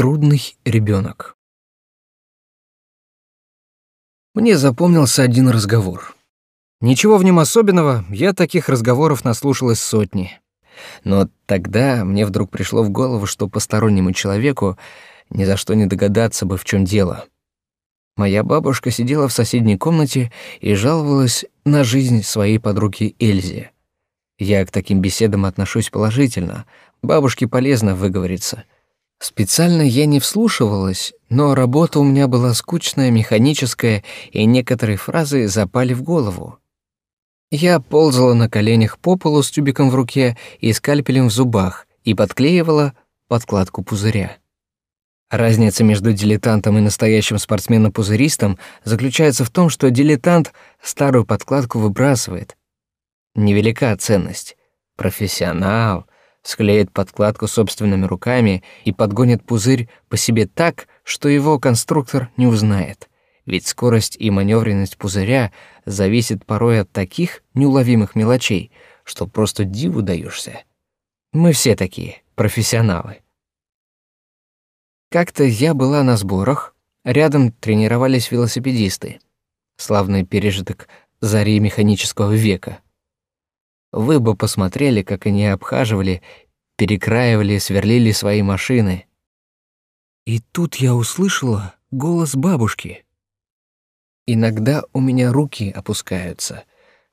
Трудный ребенок. Мне запомнился один разговор. Ничего в нем особенного, я таких разговоров наслушалась сотни. Но тогда мне вдруг пришло в голову, что постороннему человеку ни за что не догадаться бы, в чем дело. Моя бабушка сидела в соседней комнате и жаловалась на жизнь своей подруги Эльзе. Я к таким беседам отношусь положительно. Бабушке полезно выговориться. Специально я не вслушивалась, но работа у меня была скучная, механическая, и некоторые фразы запали в голову. Я ползала на коленях по полу с тюбиком в руке и скальпелем в зубах и подклеивала подкладку пузыря. Разница между дилетантом и настоящим спортсменом-пузыристом заключается в том, что дилетант старую подкладку выбрасывает. Невелика ценность. Профессионал склеит подкладку собственными руками и подгонит пузырь по себе так, что его конструктор не узнает. Ведь скорость и маневренность пузыря зависит порой от таких неуловимых мелочей, что просто диву даешься. Мы все такие, профессионалы. Как-то я была на сборах, рядом тренировались велосипедисты. Славный пережиток зари механического века — вы бы посмотрели, как они обхаживали, перекраивали, сверлили свои машины. И тут я услышала голос бабушки. Иногда у меня руки опускаются.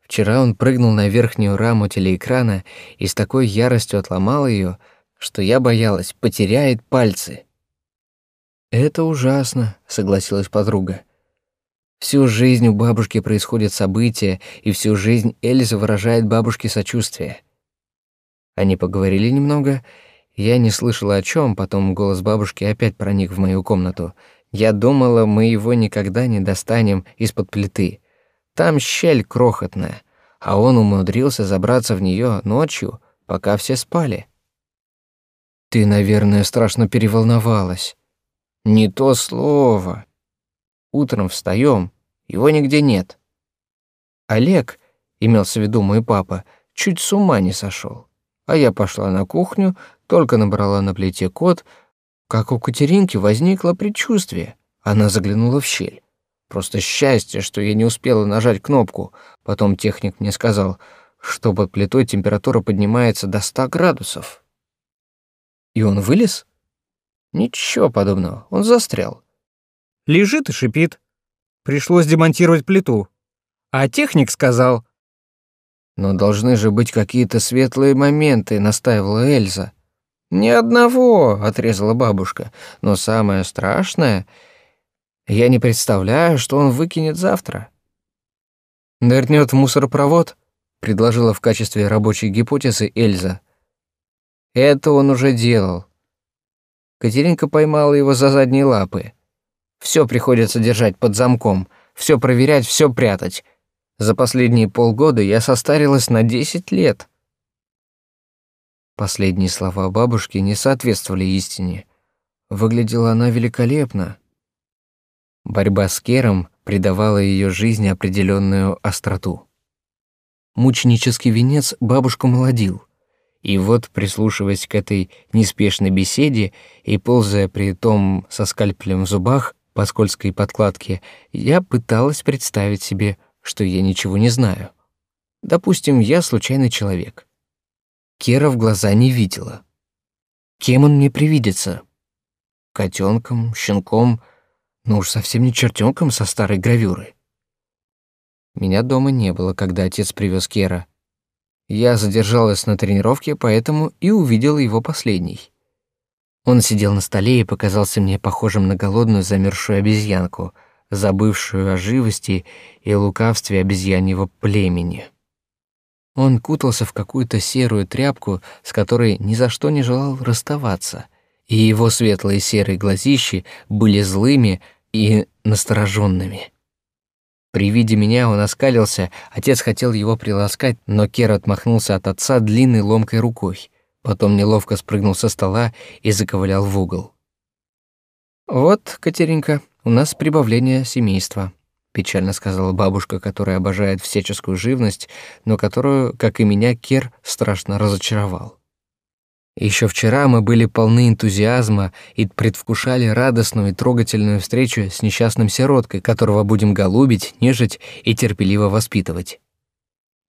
Вчера он прыгнул на верхнюю раму телеэкрана и с такой яростью отломал ее, что я боялась, потеряет пальцы. «Это ужасно», — согласилась подруга. Всю жизнь у бабушки происходят события, и всю жизнь Эльза выражает бабушке сочувствие. Они поговорили немного. Я не слышала о чем, потом голос бабушки опять проник в мою комнату. Я думала, мы его никогда не достанем из-под плиты. Там щель крохотная, а он умудрился забраться в нее ночью, пока все спали. Ты, наверное, страшно переволновалась. Не то слово. Утром встаем, его нигде нет. Олег, имелся в виду мой папа, чуть с ума не сошел. А я пошла на кухню, только набрала на плите код, как у Катеринки возникло предчувствие. Она заглянула в щель. Просто счастье, что я не успела нажать кнопку. Потом техник мне сказал, что под плитой температура поднимается до 100 градусов. И он вылез? Ничего подобного, он застрял. Лежит и шипит. Пришлось демонтировать плиту. А техник сказал... «Но должны же быть какие-то светлые моменты», — настаивала Эльза. «Ни одного», — отрезала бабушка. «Но самое страшное... Я не представляю, что он выкинет завтра». «Нырнет в мусоропровод», — предложила в качестве рабочей гипотезы Эльза. «Это он уже делал». Катеринка поймала его за задние лапы. Все приходится держать под замком, все проверять, все прятать. За последние полгода я состарилась на 10 лет. Последние слова бабушки не соответствовали истине. Выглядела она великолепно. Борьба с Кером придавала ее жизни определенную остроту. Мученический венец бабушку молодил. И вот, прислушиваясь к этой неспешной беседе и ползая при том со скальпелем в зубах, по скользкой подкладке, я пыталась представить себе, что я ничего не знаю. Допустим, я случайный человек. Кера в глаза не видела. Кем он мне привидится? Котенком, щенком, но уж совсем не чертенком со старой гравюры. Меня дома не было, когда отец привез Кера. Я задержалась на тренировке, поэтому и увидела его последний. Он сидел на столе и показался мне похожим на голодную замерзшую обезьянку, забывшую о живости и лукавстве обезьяньего племени. Он кутался в какую-то серую тряпку, с которой ни за что не желал расставаться, и его светлые серые глазищи были злыми и настороженными. При виде меня он оскалился, отец хотел его приласкать, но Кер отмахнулся от отца длинной ломкой рукой. Потом неловко спрыгнул со стола и заковылял в угол. «Вот, Катеринка, у нас прибавление семейства», — печально сказала бабушка, которая обожает всяческую живность, но которую, как и меня, Кер страшно разочаровал. Еще вчера мы были полны энтузиазма и предвкушали радостную и трогательную встречу с несчастным сироткой, которого будем голубить, нежить и терпеливо воспитывать.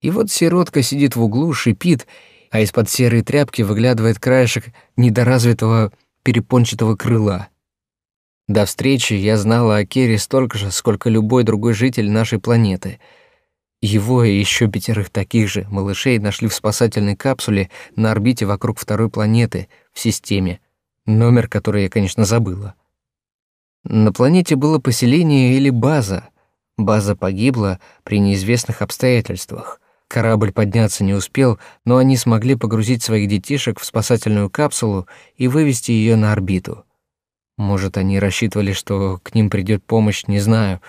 И вот сиротка сидит в углу, шипит, а из-под серой тряпки выглядывает краешек недоразвитого перепончатого крыла. До встречи я знала о Керри столько же, сколько любой другой житель нашей планеты — его и еще пятерых таких же малышей нашли в спасательной капсуле на орбите вокруг второй планеты в системе, номер который я, конечно, забыла. На планете было поселение или база. База погибла при неизвестных обстоятельствах. Корабль подняться не успел, но они смогли погрузить своих детишек в спасательную капсулу и вывести ее на орбиту. Может, они рассчитывали, что к ним придет помощь, не знаю.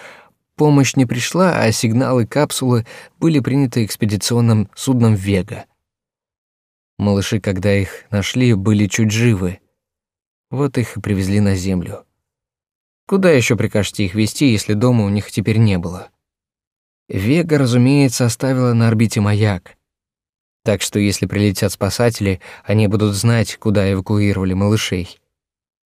Помощь не пришла, а сигналы капсулы были приняты экспедиционным судном «Вега». Малыши, когда их нашли, были чуть живы. Вот их и привезли на Землю. Куда еще прикажете их везти, если дома у них теперь не было? Вега, разумеется, оставила на орбите маяк. Так что если прилетят спасатели, они будут знать, куда эвакуировали малышей.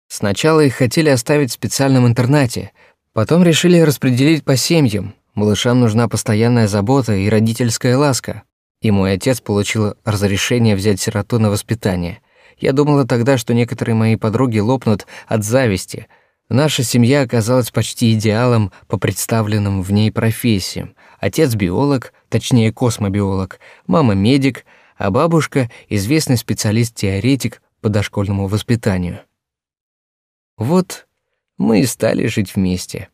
Сначала их хотели оставить в специальном интернате — Потом решили распределить по семьям. Малышам нужна постоянная забота и родительская ласка. И мой отец получил разрешение взять сироту на воспитание. Я думала тогда, что некоторые мои подруги лопнут от зависти. Наша семья оказалась почти идеалом по представленным в ней профессиям. Отец биолог, точнее космобиолог, мама медик, а бабушка известный специалист-теоретик по дошкольному воспитанию. Вот мы и стали жить вместе.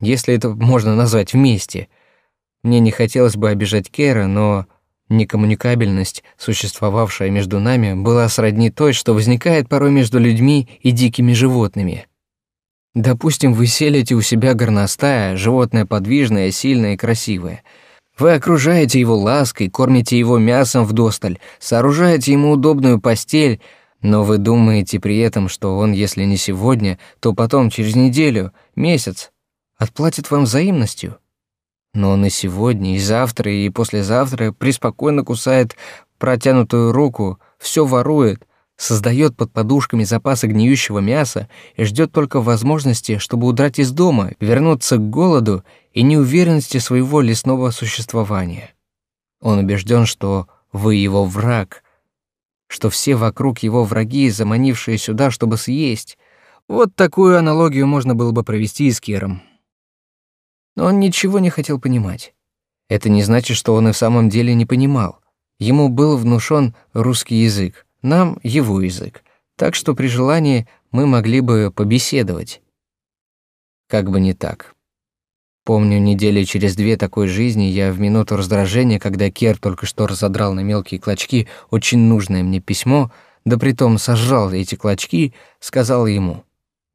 Если это можно назвать вместе. Мне не хотелось бы обижать Кера, но некоммуникабельность, существовавшая между нами, была сродни той, что возникает порой между людьми и дикими животными. Допустим, вы селите у себя горностая, животное подвижное, сильное и красивое. Вы окружаете его лаской, кормите его мясом вдосталь, сооружаете ему удобную постель, но вы думаете при этом, что он, если не сегодня, то потом, через неделю, месяц, отплатит вам взаимностью. Но он и сегодня, и завтра, и послезавтра преспокойно кусает протянутую руку, все ворует, создает под подушками запасы гниющего мяса и ждет только возможности, чтобы удрать из дома, вернуться к голоду и неуверенности своего лесного существования. Он убежден, что вы его враг, что все вокруг его враги, заманившие сюда, чтобы съесть. Вот такую аналогию можно было бы провести и с Кером. Но он ничего не хотел понимать. Это не значит, что он и в самом деле не понимал. Ему был внушен русский язык, нам — его язык. Так что при желании мы могли бы побеседовать. Как бы не так. Помню, недели через две такой жизни я в минуту раздражения, когда Кер только что разодрал на мелкие клочки очень нужное мне письмо, да притом сожрал эти клочки, сказал ему,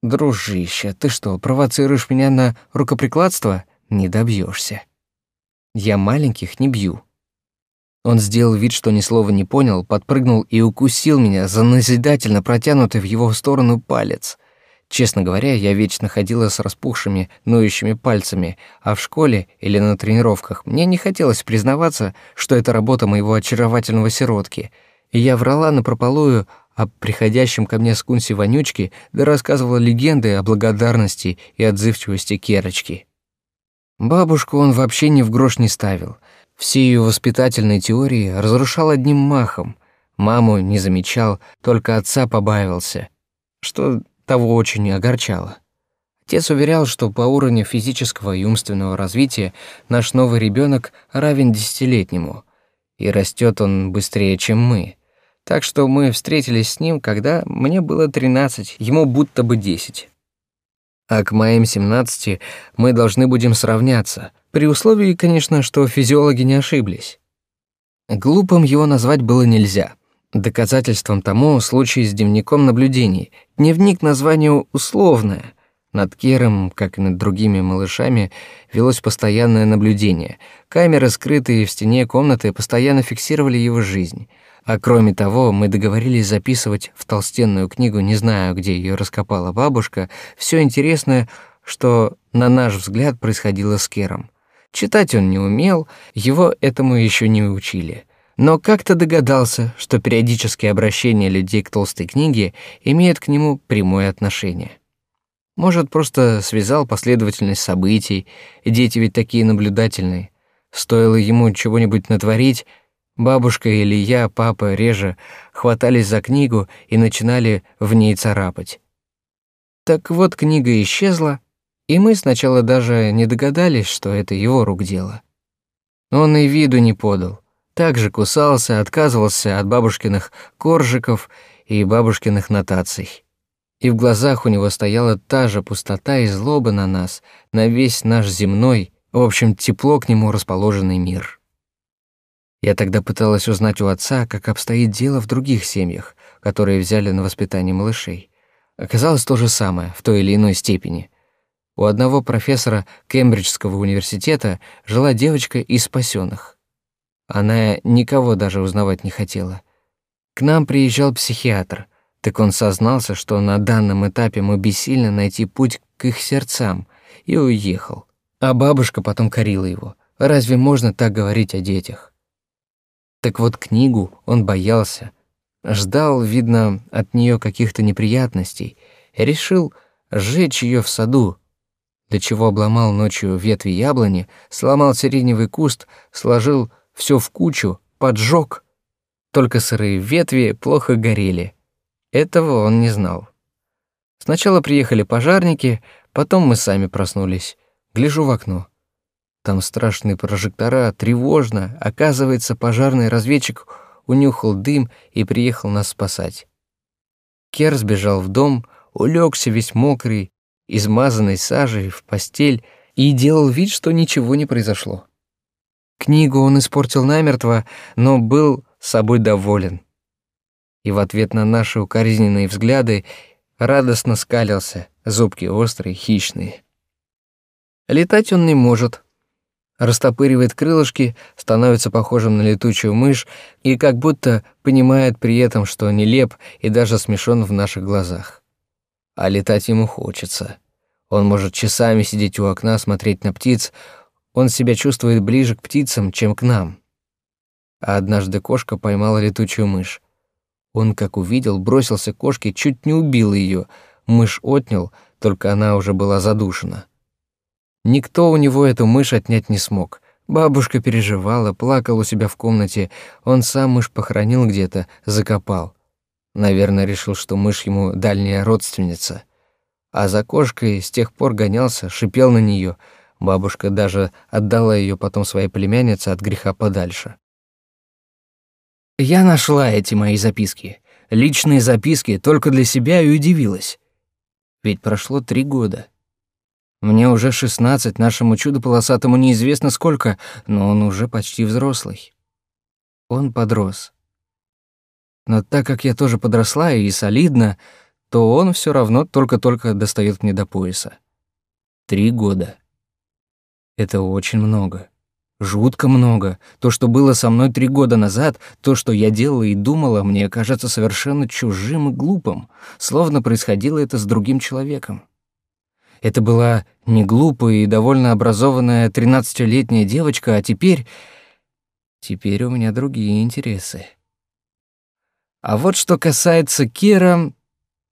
«Дружище, ты что, провоцируешь меня на рукоприкладство? Не добьешься. Я маленьких не бью». Он сделал вид, что ни слова не понял, подпрыгнул и укусил меня за назидательно протянутый в его сторону палец. Честно говоря, я вечно ходила с распухшими, ноющими пальцами, а в школе или на тренировках мне не хотелось признаваться, что это работа моего очаровательного сиротки. И я врала напропалую о приходящем ко мне скунсе вонючке, да рассказывала легенды о благодарности и отзывчивости Керочки. Бабушку он вообще ни в грош не ставил. Все ее воспитательные теории разрушал одним махом. Маму не замечал, только отца побаивался. Что того очень огорчало. Отец уверял, что по уровню физического и умственного развития наш новый ребенок равен десятилетнему, и растет он быстрее, чем мы. Так что мы встретились с ним, когда мне было 13, ему будто бы 10. А к моим 17 мы должны будем сравняться, при условии, конечно, что физиологи не ошиблись. Глупым его назвать было нельзя — Доказательством тому случай с дневником наблюдений. Дневник названию условное. Над Кером, как и над другими малышами, велось постоянное наблюдение. Камеры, скрытые в стене комнаты, постоянно фиксировали его жизнь. А кроме того, мы договорились записывать в толстенную книгу, не знаю, где ее раскопала бабушка, все интересное, что, на наш взгляд, происходило с Кером. Читать он не умел, его этому еще не учили — но как-то догадался, что периодические обращения людей к толстой книге имеют к нему прямое отношение. Может, просто связал последовательность событий, дети ведь такие наблюдательные. Стоило ему чего-нибудь натворить, бабушка или я, папа реже хватались за книгу и начинали в ней царапать. Так вот, книга исчезла, и мы сначала даже не догадались, что это его рук дело. Он и виду не подал. Также кусался, отказывался от бабушкиных коржиков и бабушкиных нотаций. И в глазах у него стояла та же пустота и злоба на нас, на весь наш земной, в общем, тепло к нему расположенный мир. Я тогда пыталась узнать у отца, как обстоит дело в других семьях, которые взяли на воспитание малышей. Оказалось то же самое, в той или иной степени. У одного профессора Кембриджского университета жила девочка из спасенных. Она никого даже узнавать не хотела. К нам приезжал психиатр, так он сознался, что на данном этапе мы бессильно найти путь к их сердцам, и уехал. А бабушка потом корила его. Разве можно так говорить о детях? Так вот книгу он боялся. Ждал, видно, от нее каких-то неприятностей. Решил сжечь ее в саду, для чего обломал ночью ветви яблони, сломал сиреневый куст, сложил все в кучу, поджег. Только сырые ветви плохо горели. Этого он не знал. Сначала приехали пожарники, потом мы сами проснулись. Гляжу в окно. Там страшные прожектора, тревожно. Оказывается, пожарный разведчик унюхал дым и приехал нас спасать. Кер сбежал в дом, улегся весь мокрый, измазанный сажей, в постель и делал вид, что ничего не произошло. Книгу он испортил намертво, но был собой доволен. И в ответ на наши укоризненные взгляды радостно скалился, зубки острые, хищные. Летать он не может. Растопыривает крылышки, становится похожим на летучую мышь и как будто понимает при этом, что нелеп и даже смешон в наших глазах. А летать ему хочется. Он может часами сидеть у окна, смотреть на птиц, он себя чувствует ближе к птицам, чем к нам. А однажды кошка поймала летучую мышь. Он, как увидел, бросился к кошке, чуть не убил ее. Мышь отнял, только она уже была задушена. Никто у него эту мышь отнять не смог. Бабушка переживала, плакал у себя в комнате. Он сам мышь похоронил где-то, закопал. Наверное, решил, что мышь ему дальняя родственница. А за кошкой с тех пор гонялся, шипел на нее — Бабушка даже отдала ее потом своей племяннице от греха подальше. Я нашла эти мои записки. Личные записки только для себя и удивилась. Ведь прошло три года. Мне уже шестнадцать, нашему чудо-полосатому неизвестно сколько, но он уже почти взрослый. Он подрос. Но так как я тоже подросла и солидно, то он все равно только-только достает мне до пояса. Три года. Это очень много. Жутко много. То, что было со мной три года назад, то, что я делала и думала, мне кажется совершенно чужим и глупым, словно происходило это с другим человеком. Это была не глупая и довольно образованная тринадцатилетняя девочка, а теперь... Теперь у меня другие интересы. А вот что касается Кира,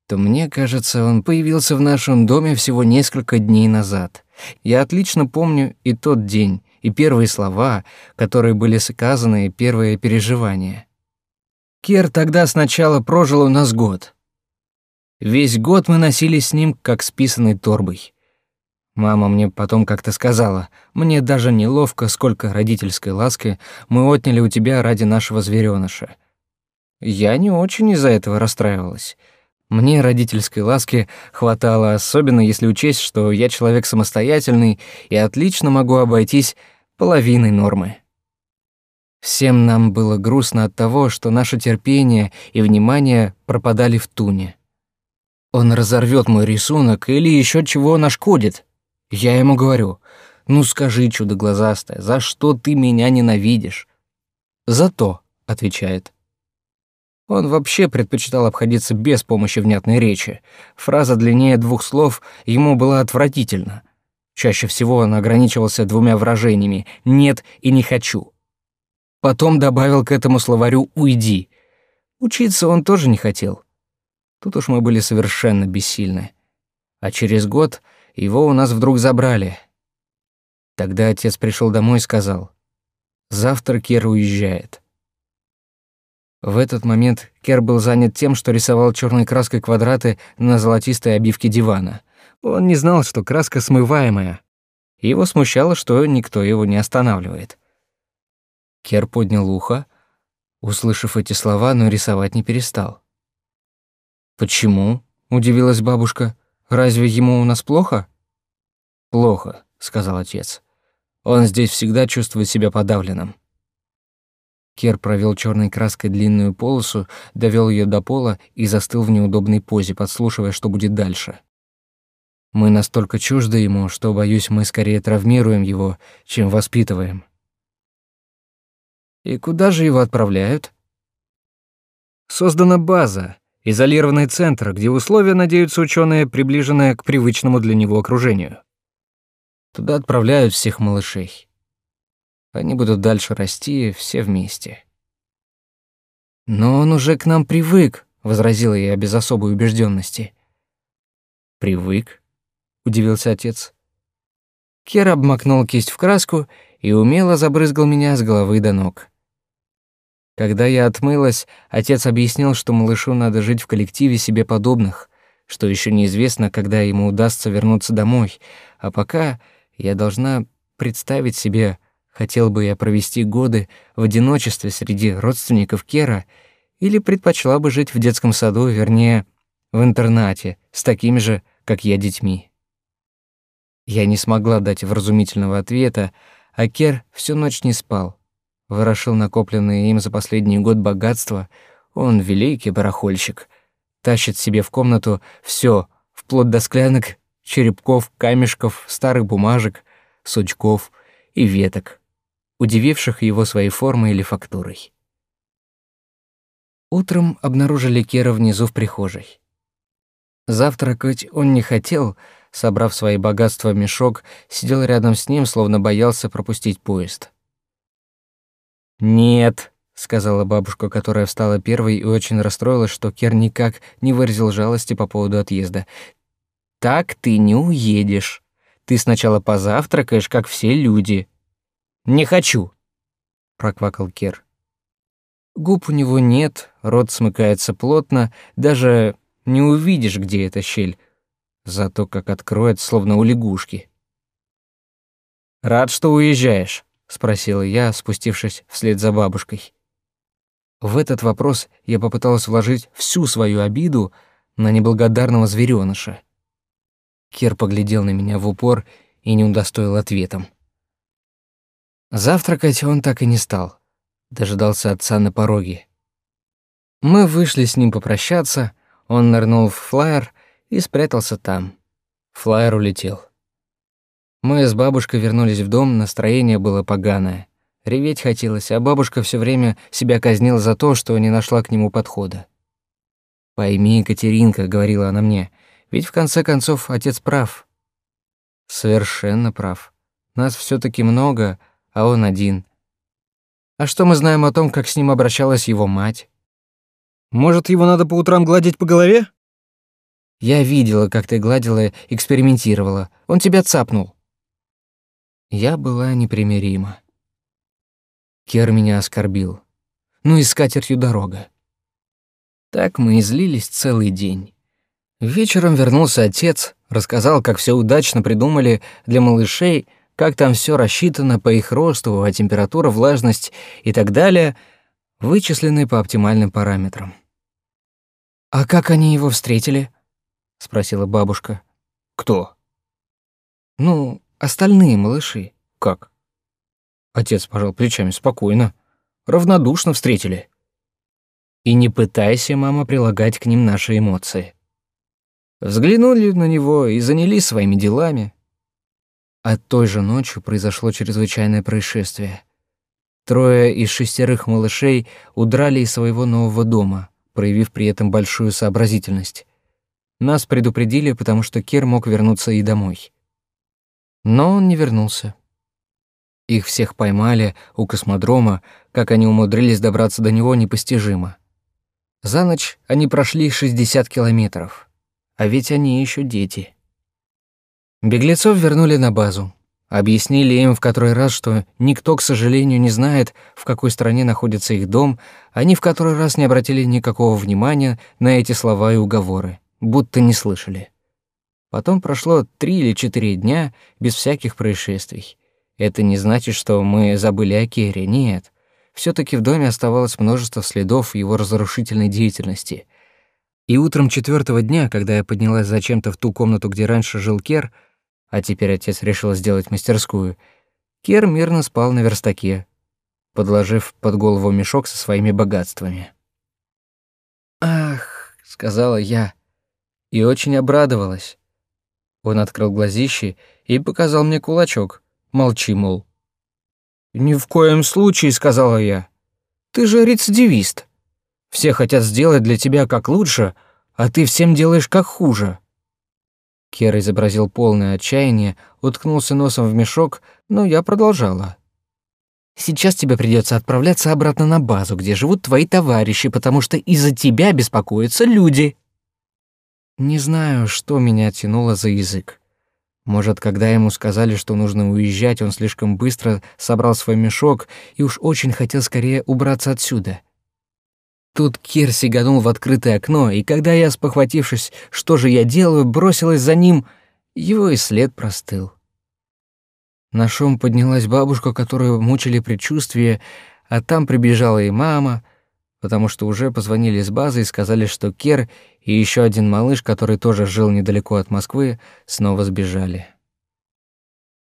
то мне кажется, он появился в нашем доме всего несколько дней назад — я отлично помню и тот день, и первые слова, которые были сказаны, и первые переживания. Кер тогда сначала прожил у нас год. Весь год мы носились с ним, как с писаной торбой. Мама мне потом как-то сказала, мне даже неловко, сколько родительской ласки мы отняли у тебя ради нашего зверёныша. Я не очень из-за этого расстраивалась. Мне родительской ласки хватало, особенно если учесть, что я человек самостоятельный и отлично могу обойтись половиной нормы. Всем нам было грустно от того, что наше терпение и внимание пропадали в туне. Он разорвет мой рисунок или еще чего нашкодит. Я ему говорю, ну скажи, чудо глазастое, за что ты меня ненавидишь? За то, отвечает. Он вообще предпочитал обходиться без помощи внятной речи. Фраза длиннее двух слов ему была отвратительна. Чаще всего он ограничивался двумя выражениями «нет» и «не хочу». Потом добавил к этому словарю «уйди». Учиться он тоже не хотел. Тут уж мы были совершенно бессильны. А через год его у нас вдруг забрали. Тогда отец пришел домой и сказал, «Завтра Кер уезжает». В этот момент Кер был занят тем, что рисовал черной краской квадраты на золотистой обивке дивана. Он не знал, что краска смываемая. Его смущало, что никто его не останавливает. Кер поднял ухо, услышав эти слова, но рисовать не перестал. «Почему?» — удивилась бабушка. «Разве ему у нас плохо?» «Плохо», — сказал отец. «Он здесь всегда чувствует себя подавленным». Кер провел черной краской длинную полосу, довел ее до пола и застыл в неудобной позе, подслушивая, что будет дальше. Мы настолько чужды ему, что, боюсь, мы скорее травмируем его, чем воспитываем. И куда же его отправляют? Создана база, изолированный центр, где условия, надеются ученые, приближенные к привычному для него окружению. Туда отправляют всех малышей. Они будут дальше расти все вместе. Но он уже к нам привык, возразила я без особой убежденности. Привык? удивился отец. Кер обмакнул кисть в краску и умело забрызгал меня с головы до ног. Когда я отмылась, отец объяснил, что малышу надо жить в коллективе себе подобных, что еще неизвестно, когда ему удастся вернуться домой, а пока я должна представить себе, хотел бы я провести годы в одиночестве среди родственников Кера или предпочла бы жить в детском саду, вернее, в интернате, с такими же, как я, детьми. Я не смогла дать вразумительного ответа, а Кер всю ночь не спал. Ворошил накопленное им за последний год богатство, он великий барахольщик, тащит себе в комнату все, вплоть до склянок, черепков, камешков, старых бумажек, сучков и веток, удививших его своей формой или фактурой. Утром обнаружили Кера внизу в прихожей. Завтракать он не хотел, собрав свои богатства в мешок, сидел рядом с ним, словно боялся пропустить поезд. «Нет», — сказала бабушка, которая встала первой и очень расстроилась, что Кер никак не выразил жалости по поводу отъезда. «Так ты не уедешь. Ты сначала позавтракаешь, как все люди». «Не хочу», — проквакал Кер. Губ у него нет, рот смыкается плотно, даже не увидишь, где эта щель. Зато как откроет, словно у лягушки. «Рад, что уезжаешь», спросила я, спустившись вслед за бабушкой. В этот вопрос я попыталась вложить всю свою обиду на неблагодарного зверёныша. Кир поглядел на меня в упор и не удостоил ответом. Завтракать он так и не стал, дожидался отца на пороге. Мы вышли с ним попрощаться, он нырнул в флайер и спрятался там. Флайер улетел. Мы с бабушкой вернулись в дом, настроение было поганое. Реветь хотелось, а бабушка все время себя казнила за то, что не нашла к нему подхода. «Пойми, Екатеринка», — говорила она мне, — «ведь в конце концов отец прав». «Совершенно прав. Нас все таки много, а он один. А что мы знаем о том, как с ним обращалась его мать?» «Может, его надо по утрам гладить по голове?» «Я видела, как ты гладила, экспериментировала. Он тебя цапнул». Я была непримирима. Кер меня оскорбил. Ну и с катертью дорога. Так мы излились целый день. Вечером вернулся отец, рассказал, как все удачно придумали для малышей, как там все рассчитано по их росту, а температура, влажность и так далее, вычислены по оптимальным параметрам. «А как они его встретили?» — спросила бабушка. «Кто?» «Ну, Остальные малыши как? Отец пожал плечами спокойно, равнодушно встретили. И не пытайся, мама, прилагать к ним наши эмоции. Взглянули на него и занялись своими делами. А той же ночью произошло чрезвычайное происшествие. Трое из шестерых малышей удрали из своего нового дома, проявив при этом большую сообразительность. Нас предупредили, потому что Кир мог вернуться и домой. Но он не вернулся. Их всех поймали у космодрома, как они умудрились добраться до него, непостижимо. За ночь они прошли 60 километров, а ведь они еще дети. Беглецов вернули на базу. Объяснили им в который раз, что никто, к сожалению, не знает, в какой стране находится их дом, они в который раз не обратили никакого внимания на эти слова и уговоры, будто не слышали. Потом прошло три или четыре дня без всяких происшествий. Это не значит, что мы забыли о Кере, нет. все таки в доме оставалось множество следов его разрушительной деятельности. И утром четвертого дня, когда я поднялась зачем-то в ту комнату, где раньше жил Кер, а теперь отец решил сделать мастерскую, Кер мирно спал на верстаке, подложив под голову мешок со своими богатствами. «Ах», — сказала я, и очень обрадовалась. Он открыл глазищи и показал мне кулачок — Молчи, мол. «Ни в коем случае», — сказала я. «Ты же рецидивист. Все хотят сделать для тебя как лучше, а ты всем делаешь как хуже». Кер изобразил полное отчаяние, уткнулся носом в мешок, но я продолжала. «Сейчас тебе придется отправляться обратно на базу, где живут твои товарищи, потому что из-за тебя беспокоятся люди». Не знаю, что меня тянуло за язык. Может, когда ему сказали, что нужно уезжать, он слишком быстро собрал свой мешок и уж очень хотел скорее убраться отсюда. Тут Кир сиганул в открытое окно, и когда я, спохватившись, что же я делаю, бросилась за ним, его и след простыл. На шум поднялась бабушка, которую мучили предчувствия, а там прибежала и мама, потому что уже позвонили с базы и сказали, что Кер и еще один малыш, который тоже жил недалеко от Москвы, снова сбежали.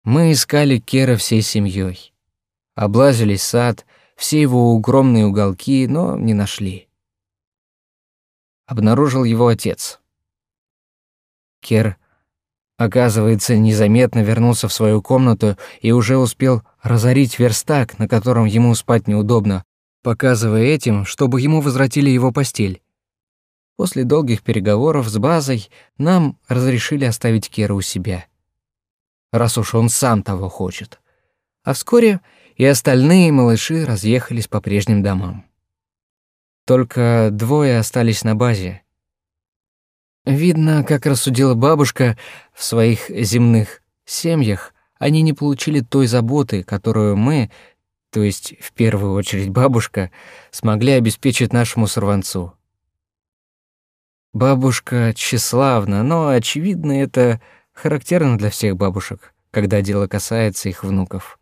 Мы искали Кера всей семьей, Облазили сад, все его укромные уголки, но не нашли. Обнаружил его отец. Кер, оказывается, незаметно вернулся в свою комнату и уже успел разорить верстак, на котором ему спать неудобно, показывая этим, чтобы ему возвратили его постель. После долгих переговоров с базой нам разрешили оставить Кера у себя. Раз уж он сам того хочет. А вскоре и остальные малыши разъехались по прежним домам. Только двое остались на базе. Видно, как рассудила бабушка, в своих земных семьях они не получили той заботы, которую мы, то есть в первую очередь бабушка, смогли обеспечить нашему сорванцу. Бабушка тщеславна, но, очевидно, это характерно для всех бабушек, когда дело касается их внуков.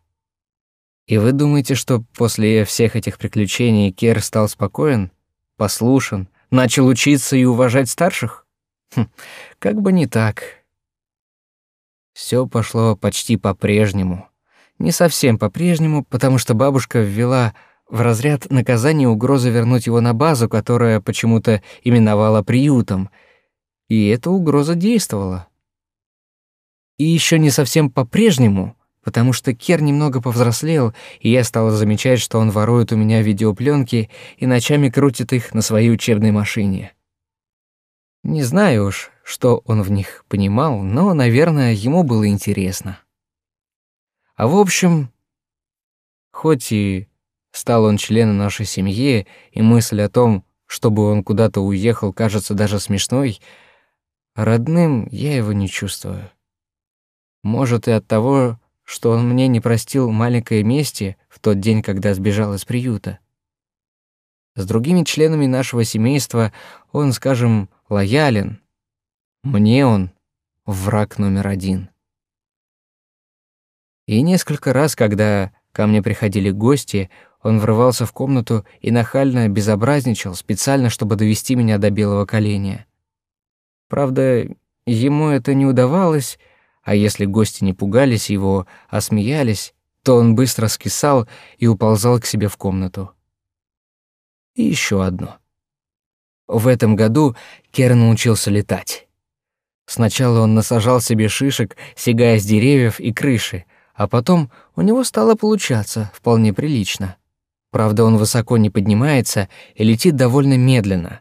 И вы думаете, что после всех этих приключений Кер стал спокоен, послушен, начал учиться и уважать старших? Хм, как бы не так. Все пошло почти по-прежнему. Не совсем по-прежнему, потому что бабушка ввела в разряд наказания угрозы вернуть его на базу, которая почему-то именовала приютом, и эта угроза действовала. И еще не совсем по-прежнему, потому что Кер немного повзрослел, и я стала замечать, что он ворует у меня видеопленки и ночами крутит их на своей учебной машине. Не знаю уж, что он в них понимал, но, наверное, ему было интересно. А в общем, хоть и Стал он членом нашей семьи, и мысль о том, чтобы он куда-то уехал, кажется даже смешной. Родным я его не чувствую. Может, и от того, что он мне не простил маленькое мести в тот день, когда сбежал из приюта. С другими членами нашего семейства он, скажем, лоялен. Мне он враг номер один. И несколько раз, когда ко мне приходили гости, он врывался в комнату и нахально безобразничал, специально, чтобы довести меня до белого коленя. Правда, ему это не удавалось, а если гости не пугались его, а смеялись, то он быстро скисал и уползал к себе в комнату. И еще одно. В этом году Кер научился летать. Сначала он насажал себе шишек, сигая с деревьев и крыши, а потом у него стало получаться вполне прилично. Правда, он высоко не поднимается и летит довольно медленно.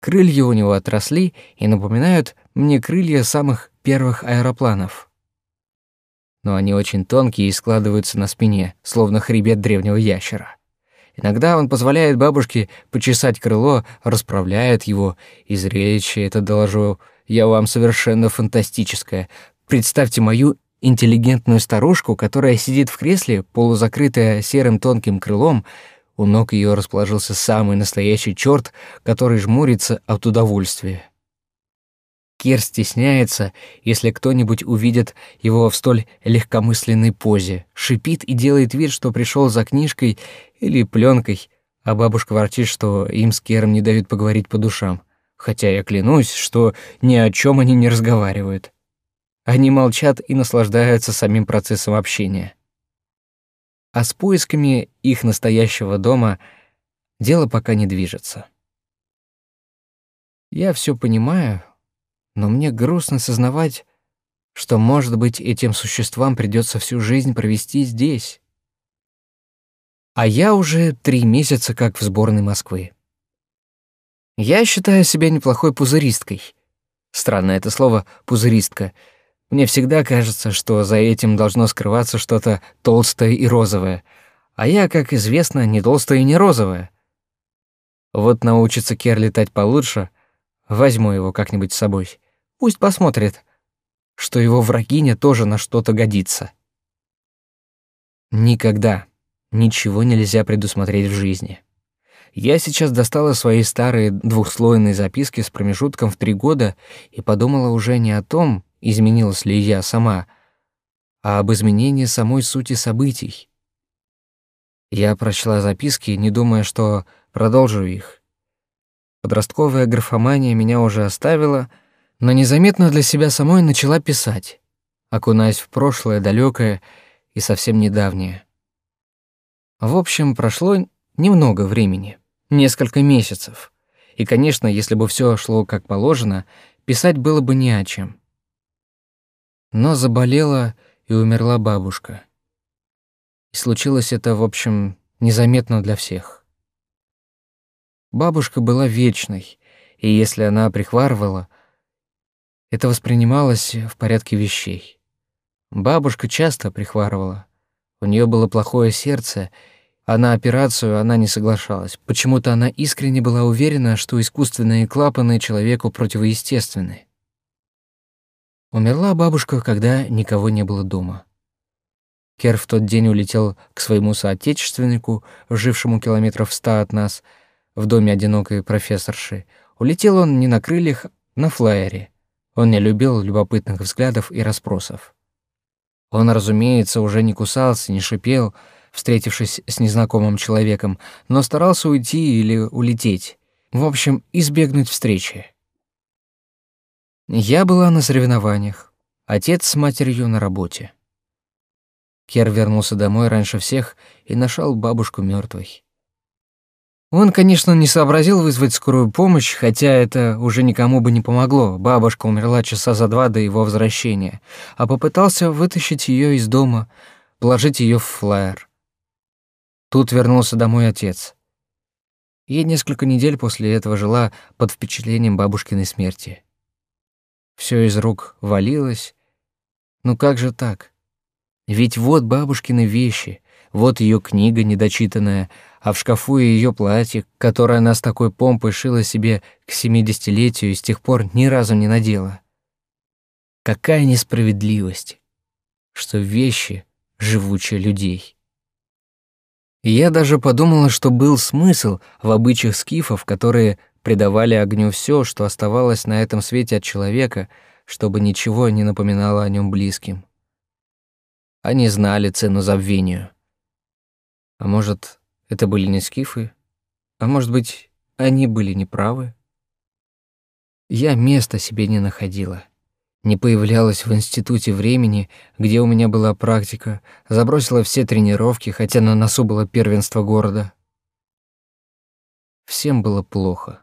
Крылья у него отросли и напоминают мне крылья самых первых аэропланов. но они очень тонкие и складываются на спине, словно хребет древнего ящера. Иногда он позволяет бабушке почесать крыло, расправляет его, и зрелище это, доложу я вам, совершенно фантастическое. Представьте мою интеллигентную старушку, которая сидит в кресле, полузакрытая серым тонким крылом, у ног ее расположился самый настоящий черт, который жмурится от удовольствия. Кер стесняется, если кто-нибудь увидит его в столь легкомысленной позе, шипит и делает вид, что пришел за книжкой или пленкой, а бабушка ворчит, что им с Кером не дают поговорить по душам, хотя я клянусь, что ни о чем они не разговаривают. Они молчат и наслаждаются самим процессом общения. А с поисками их настоящего дома дело пока не движется. Я все понимаю, но мне грустно сознавать, что, может быть, этим существам придется всю жизнь провести здесь. А я уже три месяца как в сборной Москвы. Я считаю себя неплохой пузыристкой. Странно это слово «пузыристка». Мне всегда кажется, что за этим должно скрываться что-то толстое и розовое, а я, как известно, не толстая и не розовая. Вот научится Кер летать получше, возьму его как-нибудь с собой. Пусть посмотрит, что его врагиня тоже на что-то годится. Никогда ничего нельзя предусмотреть в жизни. Я сейчас достала свои старые двухслойные записки с промежутком в три года и подумала уже не о том, изменилась ли я сама, а об изменении самой сути событий. Я прочла записки, не думая, что продолжу их. Подростковая графомания меня уже оставила — но незаметно для себя самой начала писать, окунаясь в прошлое далекое и совсем недавнее. В общем, прошло немного времени, несколько месяцев. И, конечно, если бы все шло как положено, писать было бы не о чем. Но заболела и умерла бабушка. И случилось это, в общем, незаметно для всех. Бабушка была вечной, и если она прихварывала — это воспринималось в порядке вещей. Бабушка часто прихварывала. У нее было плохое сердце, а на операцию она не соглашалась. Почему-то она искренне была уверена, что искусственные клапаны человеку противоестественны. Умерла бабушка, когда никого не было дома. Кер в тот день улетел к своему соотечественнику, жившему километров ста от нас, в доме одинокой профессорши. Улетел он не на крыльях, на флайере. Он не любил любопытных взглядов и расспросов. Он, разумеется, уже не кусался, не шипел, встретившись с незнакомым человеком, но старался уйти или улететь. В общем, избегнуть встречи. Я была на соревнованиях, отец с матерью на работе. Кер вернулся домой раньше всех и нашел бабушку мертвой. Он, конечно, не сообразил вызвать скорую помощь, хотя это уже никому бы не помогло. Бабушка умерла часа за два до его возвращения, а попытался вытащить ее из дома, положить ее в флайер. Тут вернулся домой отец. Я несколько недель после этого жила под впечатлением бабушкиной смерти. Все из рук валилось. Ну как же так? Ведь вот бабушкины вещи, вот ее книга недочитанная — а в шкафу ее платье, которое она с такой помпой шила себе к семидесятилетию и с тех пор ни разу не надела. Какая несправедливость, что вещи живучие людей. Я даже подумала, что был смысл в обычаях скифов, которые придавали огню все, что оставалось на этом свете от человека, чтобы ничего не напоминало о нем близким. Они знали цену забвению. А может, это были не скифы, а может быть, они были неправы? Я места себе не находила. Не появлялась в институте времени, где у меня была практика, забросила все тренировки, хотя на носу было первенство города. Всем было плохо.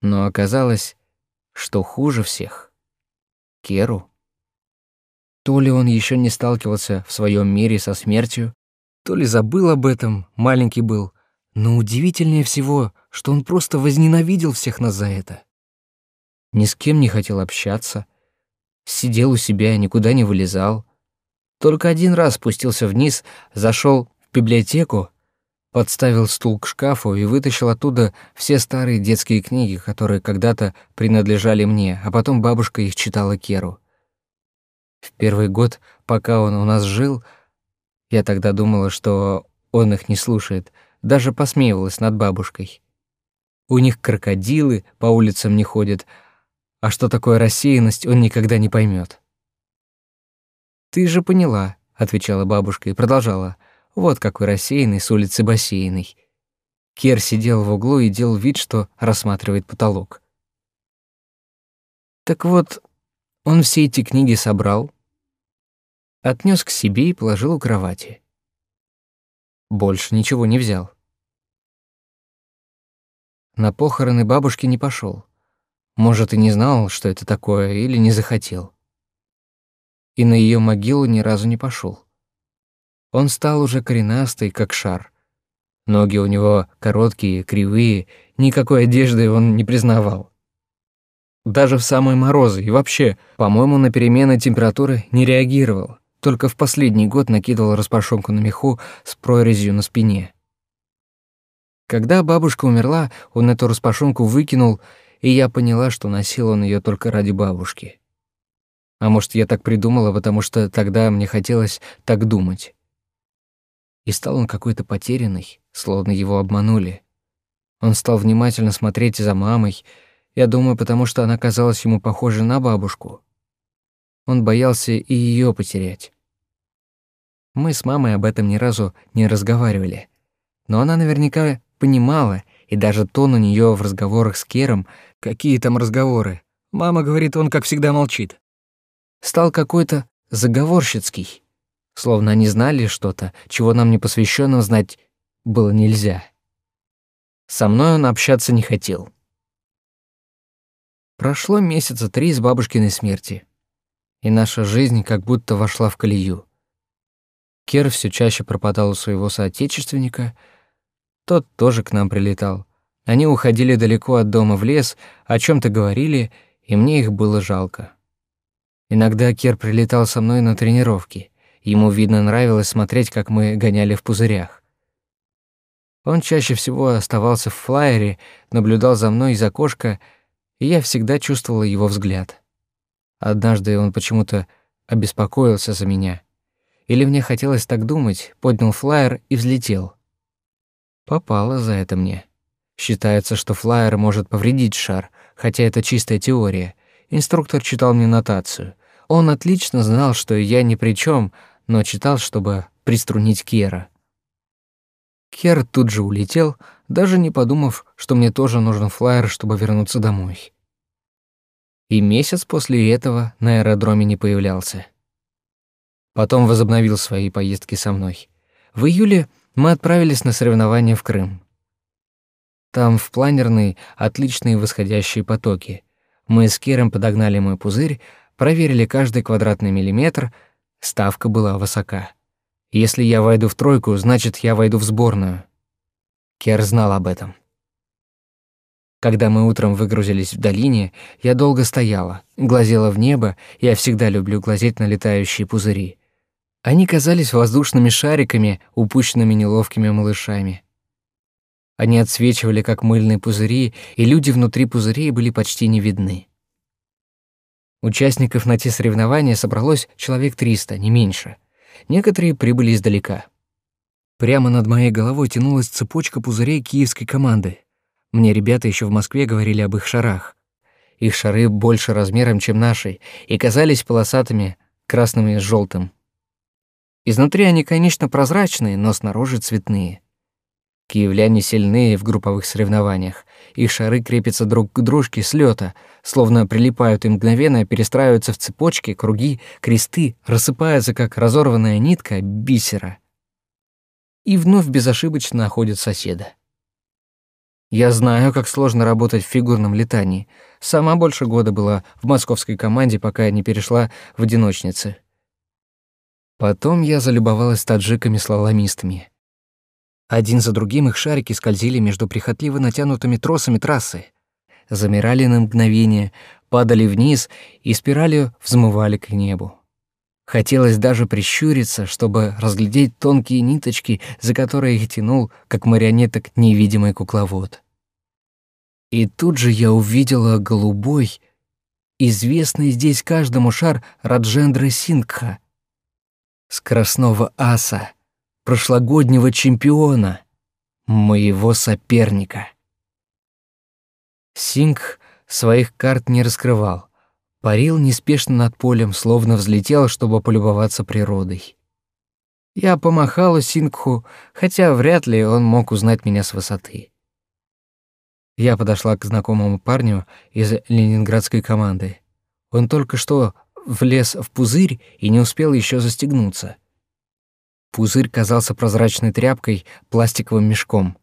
Но оказалось, что хуже всех — Керу. То ли он еще не сталкивался в своем мире со смертью, то ли забыл об этом, маленький был, но удивительнее всего, что он просто возненавидел всех нас за это. Ни с кем не хотел общаться, сидел у себя, никуда не вылезал. Только один раз спустился вниз, зашел в библиотеку, подставил стул к шкафу и вытащил оттуда все старые детские книги, которые когда-то принадлежали мне, а потом бабушка их читала Керу. В первый год, пока он у нас жил, я тогда думала, что он их не слушает, даже посмеивалась над бабушкой. У них крокодилы по улицам не ходят, а что такое рассеянность, он никогда не поймет. «Ты же поняла», — отвечала бабушка и продолжала. «Вот какой рассеянный с улицы бассейной». Кер сидел в углу и делал вид, что рассматривает потолок. Так вот, он все эти книги собрал, отнес к себе и положил у кровати. Больше ничего не взял. На похороны бабушки не пошел. Может, и не знал, что это такое, или не захотел и на ее могилу ни разу не пошел. Он стал уже коренастый, как шар. Ноги у него короткие, кривые, никакой одежды он не признавал. Даже в самые морозы и вообще, по-моему, на перемены температуры не реагировал, только в последний год накидывал распашонку на меху с прорезью на спине. Когда бабушка умерла, он эту распашонку выкинул, и я поняла, что носил он ее только ради бабушки. А может, я так придумала, потому что тогда мне хотелось так думать. И стал он какой-то потерянный, словно его обманули. Он стал внимательно смотреть за мамой, я думаю, потому что она казалась ему похожей на бабушку. Он боялся и ее потерять. Мы с мамой об этом ни разу не разговаривали, но она наверняка понимала, и даже тон у нее в разговорах с Кером, какие там разговоры. Мама говорит, он как всегда молчит стал какой-то заговорщицкий, словно они знали что-то, чего нам непосвященным знать было нельзя. Со мной он общаться не хотел. Прошло месяца три с бабушкиной смерти, и наша жизнь как будто вошла в колею. Кер все чаще пропадал у своего соотечественника, тот тоже к нам прилетал. Они уходили далеко от дома в лес, о чем то говорили, и мне их было жалко. Иногда Кер прилетал со мной на тренировки. Ему, видно, нравилось смотреть, как мы гоняли в пузырях. Он чаще всего оставался в флайере, наблюдал за мной из окошка, и я всегда чувствовала его взгляд. Однажды он почему-то обеспокоился за меня. Или мне хотелось так думать, поднял флайер и взлетел. Попало за это мне. Считается, что флайер может повредить шар, хотя это чистая теория. Инструктор читал мне нотацию. Он отлично знал, что я ни при чем, но читал, чтобы приструнить Кера. Кер тут же улетел, даже не подумав, что мне тоже нужен флайер, чтобы вернуться домой. И месяц после этого на аэродроме не появлялся. Потом возобновил свои поездки со мной. В июле мы отправились на соревнования в Крым. Там в планерной отличные восходящие потоки. Мы с Кером подогнали мой пузырь, проверили каждый квадратный миллиметр, ставка была высока. Если я войду в тройку, значит, я войду в сборную. Кер знал об этом. Когда мы утром выгрузились в долине, я долго стояла, глазела в небо, я всегда люблю глазеть на летающие пузыри. Они казались воздушными шариками, упущенными неловкими малышами. Они отсвечивали, как мыльные пузыри, и люди внутри пузырей были почти не видны. Участников на те соревнования собралось человек 300, не меньше. Некоторые прибыли издалека. Прямо над моей головой тянулась цепочка пузырей киевской команды. Мне ребята еще в Москве говорили об их шарах. Их шары больше размером, чем наши, и казались полосатыми, красными с желтым. Изнутри они, конечно, прозрачные, но снаружи цветные. Киевляне сильные в групповых соревнованиях. Их шары крепятся друг к дружке с лёта, словно прилипают и мгновенно перестраиваются в цепочки, круги, кресты, рассыпаются, как разорванная нитка бисера. И вновь безошибочно находят соседа. Я знаю, как сложно работать в фигурном летании. Сама больше года была в московской команде, пока не перешла в одиночницы. Потом я залюбовалась таджиками-слаломистами. Один за другим их шарики скользили между прихотливо натянутыми тросами трассы, замирали на мгновение, падали вниз и спиралью взмывали к небу. Хотелось даже прищуриться, чтобы разглядеть тонкие ниточки, за которые их тянул, как марионеток, невидимый кукловод. И тут же я увидела голубой, известный здесь каждому шар Раджендры Сингха, скоростного аса, прошлогоднего чемпиона, моего соперника. Сингх своих карт не раскрывал, парил неспешно над полем, словно взлетел, чтобы полюбоваться природой. Я помахала Сингху, хотя вряд ли он мог узнать меня с высоты. Я подошла к знакомому парню из ленинградской команды. Он только что влез в пузырь и не успел еще застегнуться. Пузырь казался прозрачной тряпкой, пластиковым мешком.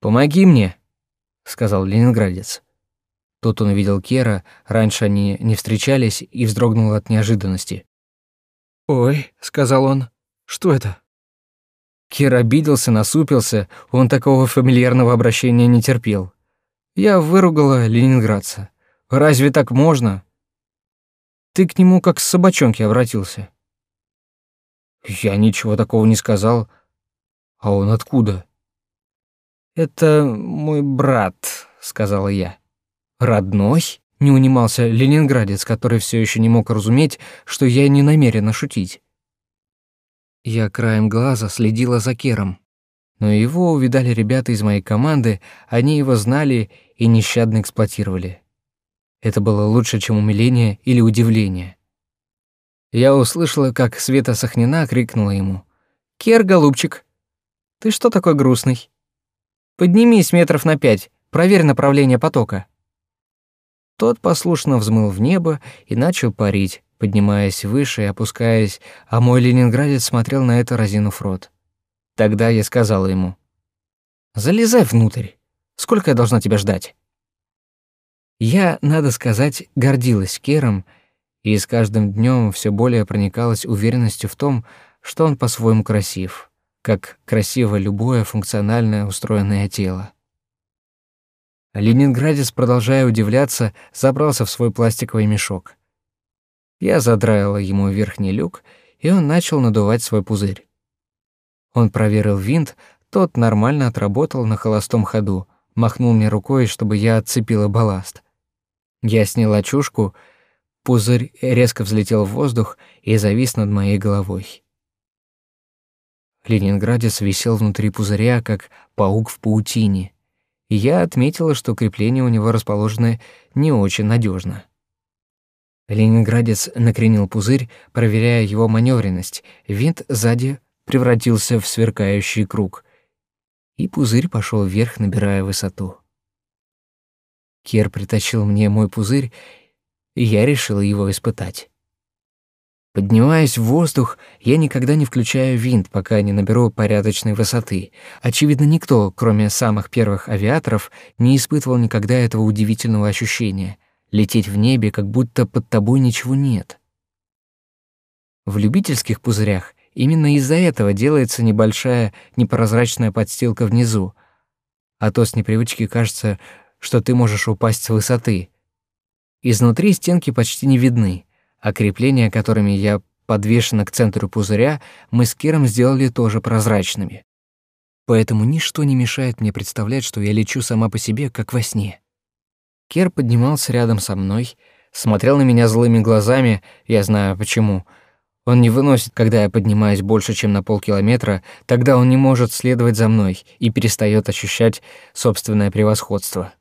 «Помоги мне», — сказал ленинградец. Тут он увидел Кера, раньше они не встречались, и вздрогнул от неожиданности. «Ой», — сказал он, — «что это?» Кир обиделся, насупился, он такого фамильярного обращения не терпел. Я выругала ленинградца. «Разве так можно?» Ты к нему как с собачонки обратился. Я ничего такого не сказал. А он откуда? Это мой брат, сказала я. Родной? Не унимался ленинградец, который все еще не мог разуметь, что я не намерена шутить. Я краем глаза следила за Кером. Но его увидали ребята из моей команды, они его знали и нещадно эксплуатировали. Это было лучше, чем умиление или удивление. Я услышала, как Света Сахнина крикнула ему. «Кер, голубчик, ты что такой грустный? Поднимись метров на пять, проверь направление потока». Тот послушно взмыл в небо и начал парить, поднимаясь выше и опускаясь, а мой ленинградец смотрел на это разинув рот. Тогда я сказала ему. «Залезай внутрь. Сколько я должна тебя ждать?» Я, надо сказать, гордилась Кером и с каждым днем все более проникалась уверенностью в том, что он по-своему красив, как красиво любое функциональное устроенное тело. Ленинградец, продолжая удивляться, забрался в свой пластиковый мешок. Я задраила ему верхний люк, и он начал надувать свой пузырь. Он проверил винт, тот нормально отработал на холостом ходу, махнул мне рукой, чтобы я отцепила балласт. Я сняла чушку, пузырь резко взлетел в воздух и завис над моей головой. Ленинградец висел внутри пузыря, как паук в паутине, и я отметила, что крепления у него расположены не очень надежно. Ленинградец накренил пузырь, проверяя его маневренность. Винт сзади превратился в сверкающий круг, и пузырь пошел вверх, набирая высоту. Кер притащил мне мой пузырь, и я решил его испытать. Поднимаясь в воздух, я никогда не включаю винт, пока не наберу порядочной высоты. Очевидно, никто, кроме самых первых авиаторов, не испытывал никогда этого удивительного ощущения — лететь в небе, как будто под тобой ничего нет. В любительских пузырях именно из-за этого делается небольшая непрозрачная подстилка внизу, а то с непривычки кажется, что ты можешь упасть с высоты. Изнутри стенки почти не видны, а крепления, которыми я подвешена к центру пузыря, мы с Киром сделали тоже прозрачными. Поэтому ничто не мешает мне представлять, что я лечу сама по себе, как во сне. Кер поднимался рядом со мной, смотрел на меня злыми глазами, я знаю почему. Он не выносит, когда я поднимаюсь больше, чем на полкилометра, тогда он не может следовать за мной и перестает ощущать собственное превосходство.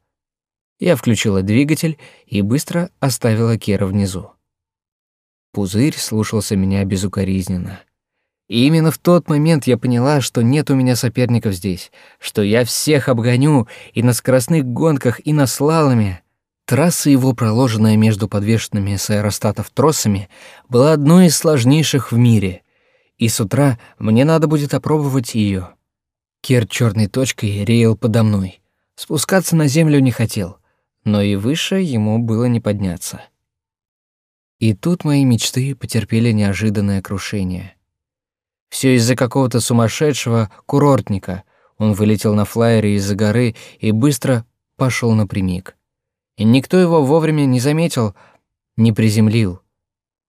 Я включила двигатель и быстро оставила Кера внизу. Пузырь слушался меня безукоризненно. И именно в тот момент я поняла, что нет у меня соперников здесь, что я всех обгоню и на скоростных гонках, и на слаломе. Трасса его, проложенная между подвешенными с аэростатов тросами, была одной из сложнейших в мире, и с утра мне надо будет опробовать ее. Кер черной точкой реял подо мной. Спускаться на землю не хотел но и выше ему было не подняться. И тут мои мечты потерпели неожиданное крушение. Все из-за какого-то сумасшедшего курортника. Он вылетел на флайере из-за горы и быстро пошел напрямик. И никто его вовремя не заметил, не приземлил.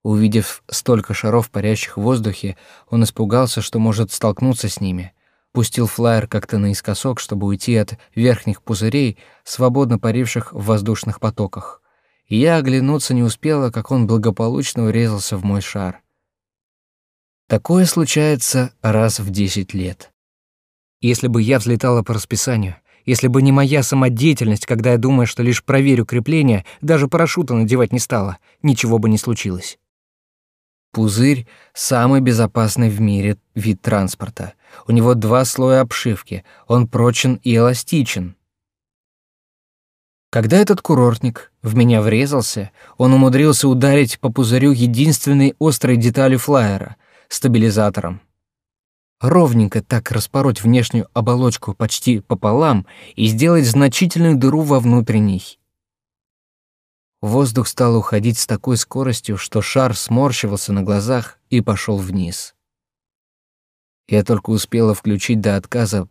Увидев столько шаров, парящих в воздухе, он испугался, что может столкнуться с ними. Пустил флайер как-то наискосок, чтобы уйти от верхних пузырей, свободно паривших в воздушных потоках. И я оглянуться не успела, как он благополучно врезался в мой шар. Такое случается раз в десять лет. Если бы я взлетала по расписанию, если бы не моя самодеятельность, когда я думаю, что лишь проверю крепление, даже парашюта надевать не стала, ничего бы не случилось. Пузырь — самый безопасный в мире вид транспорта. У него два слоя обшивки, он прочен и эластичен. Когда этот курортник в меня врезался, он умудрился ударить по пузырю единственной острой деталью флайера — стабилизатором. Ровненько так распороть внешнюю оболочку почти пополам и сделать значительную дыру во внутренней. Воздух стал уходить с такой скоростью, что шар сморщивался на глазах и пошел вниз. Я только успела включить до отказа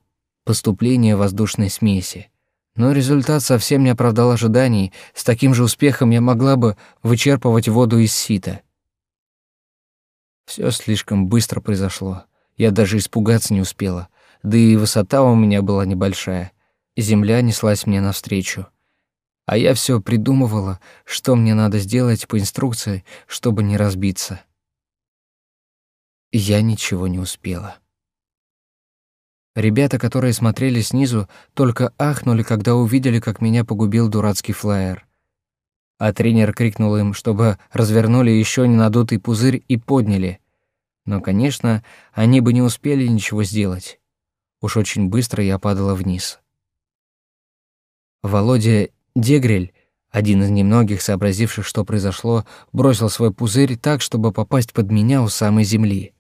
поступление воздушной смеси. Но результат совсем не оправдал ожиданий. С таким же успехом я могла бы вычерпывать воду из сита. Все слишком быстро произошло. Я даже испугаться не успела. Да и высота у меня была небольшая. Земля неслась мне навстречу а я все придумывала, что мне надо сделать по инструкции, чтобы не разбиться. Я ничего не успела. Ребята, которые смотрели снизу, только ахнули, когда увидели, как меня погубил дурацкий флаер. А тренер крикнул им, чтобы развернули еще не надутый пузырь и подняли. Но, конечно, они бы не успели ничего сделать. Уж очень быстро я падала вниз. Володя Дегрель, один из немногих сообразивших, что произошло, бросил свой пузырь так, чтобы попасть под меня у самой земли.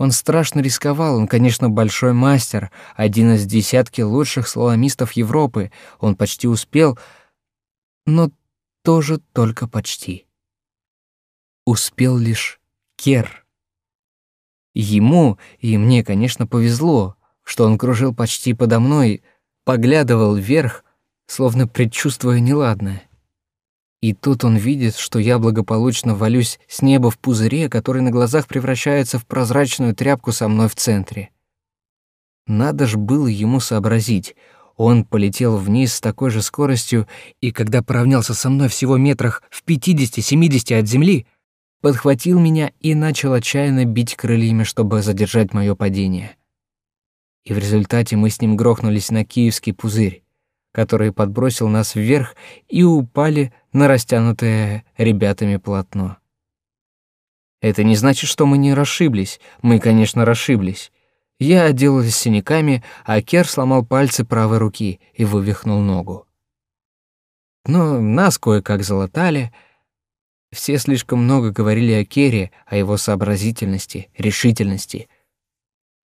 Он страшно рисковал, он, конечно, большой мастер, один из десятки лучших слаломистов Европы. Он почти успел, но тоже только почти. Успел лишь Кер. Ему и мне, конечно, повезло, что он кружил почти подо мной, поглядывал вверх, словно предчувствуя неладное. И тут он видит, что я благополучно валюсь с неба в пузыре, который на глазах превращается в прозрачную тряпку со мной в центре. Надо ж было ему сообразить. Он полетел вниз с такой же скоростью, и когда поравнялся со мной всего метрах в 50-70 от земли, подхватил меня и начал отчаянно бить крыльями, чтобы задержать мое падение. И в результате мы с ним грохнулись на киевский пузырь который подбросил нас вверх и упали на растянутое ребятами полотно. Это не значит, что мы не расшиблись. Мы, конечно, расшиблись. Я отделалась синяками, а Кер сломал пальцы правой руки и вывихнул ногу. Но нас кое-как залатали. Все слишком много говорили о Кере, о его сообразительности, решительности.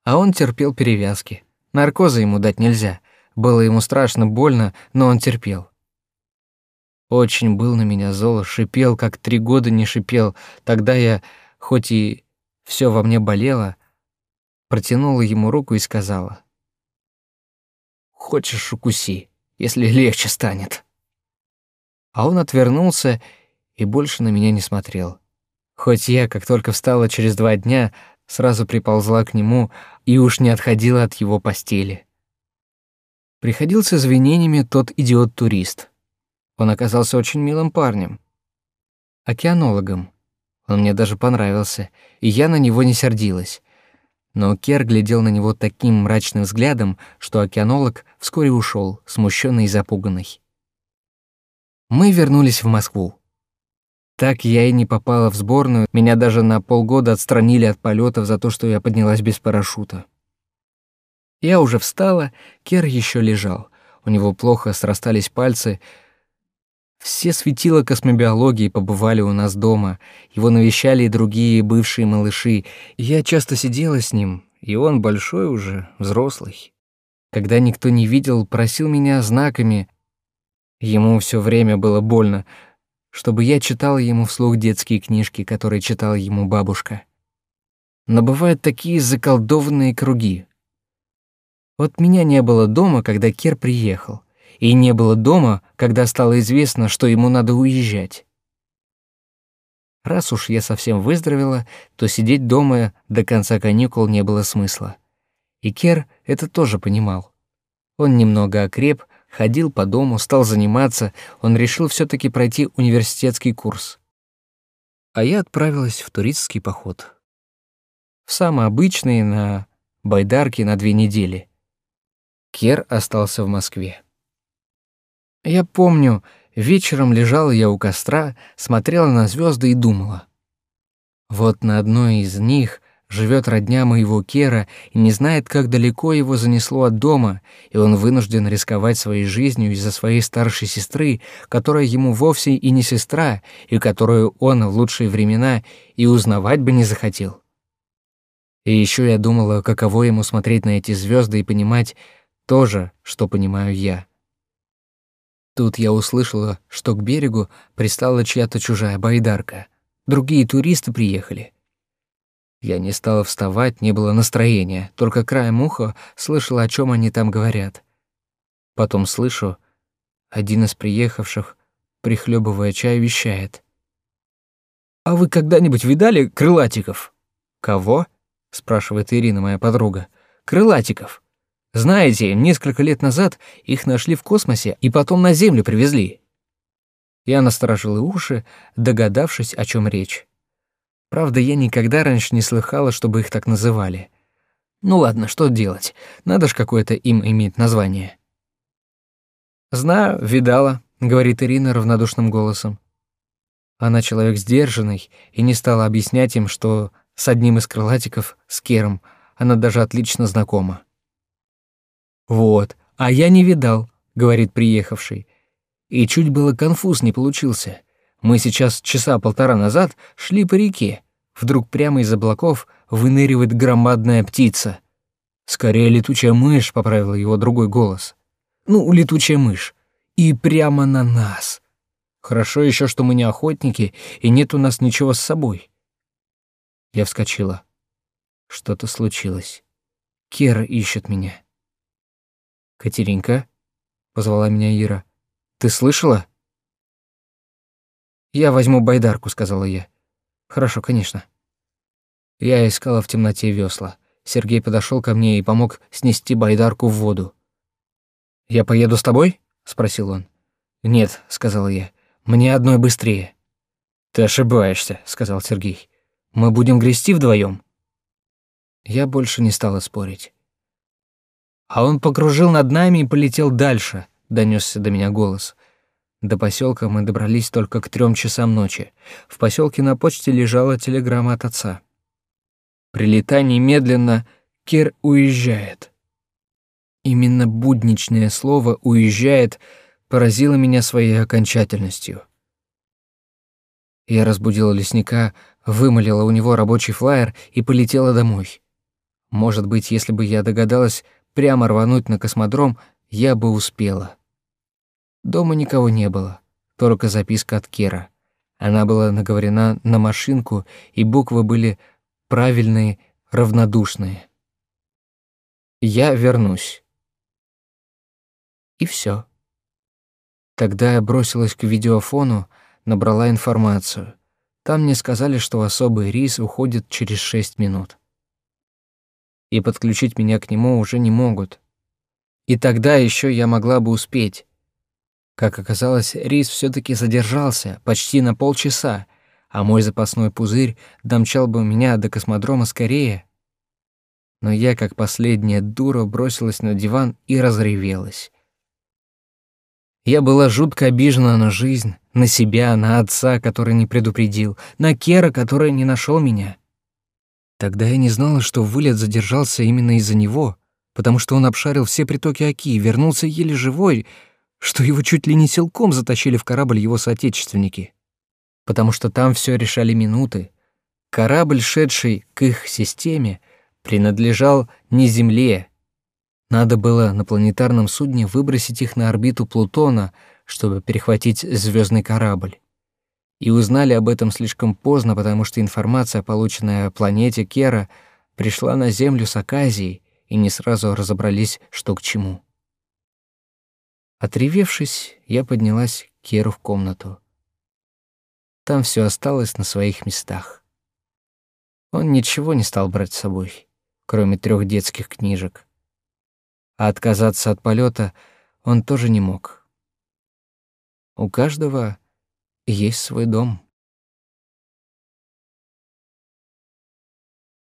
А он терпел перевязки. Наркоза ему дать нельзя. Было ему страшно больно, но он терпел. Очень был на меня зол, шипел, как три года не шипел. Тогда я, хоть и все во мне болело, протянула ему руку и сказала. «Хочешь, укуси, если легче станет». А он отвернулся и больше на меня не смотрел. Хоть я, как только встала через два дня, сразу приползла к нему и уж не отходила от его постели. Приходил с извинениями тот идиот-турист. Он оказался очень милым парнем. Океанологом. Он мне даже понравился, и я на него не сердилась. Но Кер глядел на него таким мрачным взглядом, что океанолог вскоре ушел, смущенный и запуганный. Мы вернулись в Москву. Так я и не попала в сборную, меня даже на полгода отстранили от полетов за то, что я поднялась без парашюта. Я уже встала, Кер еще лежал. У него плохо срастались пальцы. Все светила космобиологии побывали у нас дома. Его навещали и другие бывшие малыши. Я часто сидела с ним, и он большой уже, взрослый. Когда никто не видел, просил меня знаками. Ему все время было больно, чтобы я читала ему вслух детские книжки, которые читала ему бабушка. Но бывают такие заколдованные круги. Вот меня не было дома, когда Кер приехал, и не было дома, когда стало известно, что ему надо уезжать. Раз уж я совсем выздоровела, то сидеть дома до конца каникул не было смысла. И Кер это тоже понимал. Он немного окреп, ходил по дому, стал заниматься, он решил все таки пройти университетский курс. А я отправилась в туристский поход. В самый обычный, на байдарке на две недели. Кер остался в Москве. Я помню, вечером лежала я у костра, смотрела на звезды и думала. Вот на одной из них живет родня моего Кера и не знает, как далеко его занесло от дома, и он вынужден рисковать своей жизнью из-за своей старшей сестры, которая ему вовсе и не сестра, и которую он в лучшие времена и узнавать бы не захотел. И еще я думала, каково ему смотреть на эти звезды и понимать то же, что понимаю я. Тут я услышала, что к берегу пристала чья-то чужая байдарка. Другие туристы приехали. Я не стала вставать, не было настроения, только краем уха слышала, о чем они там говорят. Потом слышу, один из приехавших, прихлебывая чай, вещает. «А вы когда-нибудь видали крылатиков?» «Кого?» — спрашивает Ирина, моя подруга. «Крылатиков. Знаете, несколько лет назад их нашли в космосе и потом на Землю привезли». Я насторожила уши, догадавшись, о чем речь. Правда, я никогда раньше не слыхала, чтобы их так называли. Ну ладно, что делать? Надо ж какое-то им иметь название. «Знаю, видала», — говорит Ирина равнодушным голосом. Она человек сдержанный и не стала объяснять им, что с одним из крылатиков, с Кером, она даже отлично знакома. «Вот, а я не видал», — говорит приехавший. И чуть было конфуз не получился. Мы сейчас часа полтора назад шли по реке. Вдруг прямо из облаков выныривает громадная птица. Скорее летучая мышь, поправил его другой голос. Ну, летучая мышь. И прямо на нас. Хорошо еще, что мы не охотники, и нет у нас ничего с собой. Я вскочила. Что-то случилось. Кера ищет меня. «Катеринка?» — позвала меня Ира. «Ты слышала?» «Я возьму байдарку», — сказала я. «Хорошо, конечно». Я искала в темноте весла. Сергей подошел ко мне и помог снести байдарку в воду. «Я поеду с тобой?» — спросил он. «Нет», — сказала я, — «мне одной быстрее». «Ты ошибаешься», — сказал Сергей. «Мы будем грести вдвоем. Я больше не стала спорить. «А он покружил над нами и полетел дальше», — донесся до меня голос. До поселка мы добрались только к трем часам ночи. В поселке на почте лежала телеграмма от отца. «Прилетай немедленно, Кир уезжает». Именно будничное слово «уезжает» поразило меня своей окончательностью. Я разбудила лесника, вымолила у него рабочий флаер и полетела домой. Может быть, если бы я догадалась прямо рвануть на космодром, я бы успела. Дома никого не было, только записка от Кера. Она была наговорена на машинку, и буквы были правильные, равнодушные. «Я вернусь». И все. Тогда я бросилась к видеофону, набрала информацию. Там мне сказали, что особый рейс уходит через шесть минут. И подключить меня к нему уже не могут. И тогда еще я могла бы успеть. Как оказалось, рейс все таки задержался почти на полчаса, а мой запасной пузырь домчал бы меня до космодрома скорее. Но я, как последняя дура, бросилась на диван и разревелась. Я была жутко обижена на жизнь, на себя, на отца, который не предупредил, на Кера, который не нашел меня. Тогда я не знала, что вылет задержался именно из-за него, потому что он обшарил все притоки Оки и вернулся еле живой — что его чуть ли не силком затащили в корабль его соотечественники. Потому что там все решали минуты. Корабль, шедший к их системе, принадлежал не Земле. Надо было на планетарном судне выбросить их на орбиту Плутона, чтобы перехватить звездный корабль. И узнали об этом слишком поздно, потому что информация, полученная о планете Кера, пришла на Землю с Аказией, и не сразу разобрались, что к чему. Отревевшись, я поднялась к Керу в комнату. там все осталось на своих местах. Он ничего не стал брать с собой, кроме трех детских книжек. А отказаться от полета он тоже не мог. У каждого есть свой дом.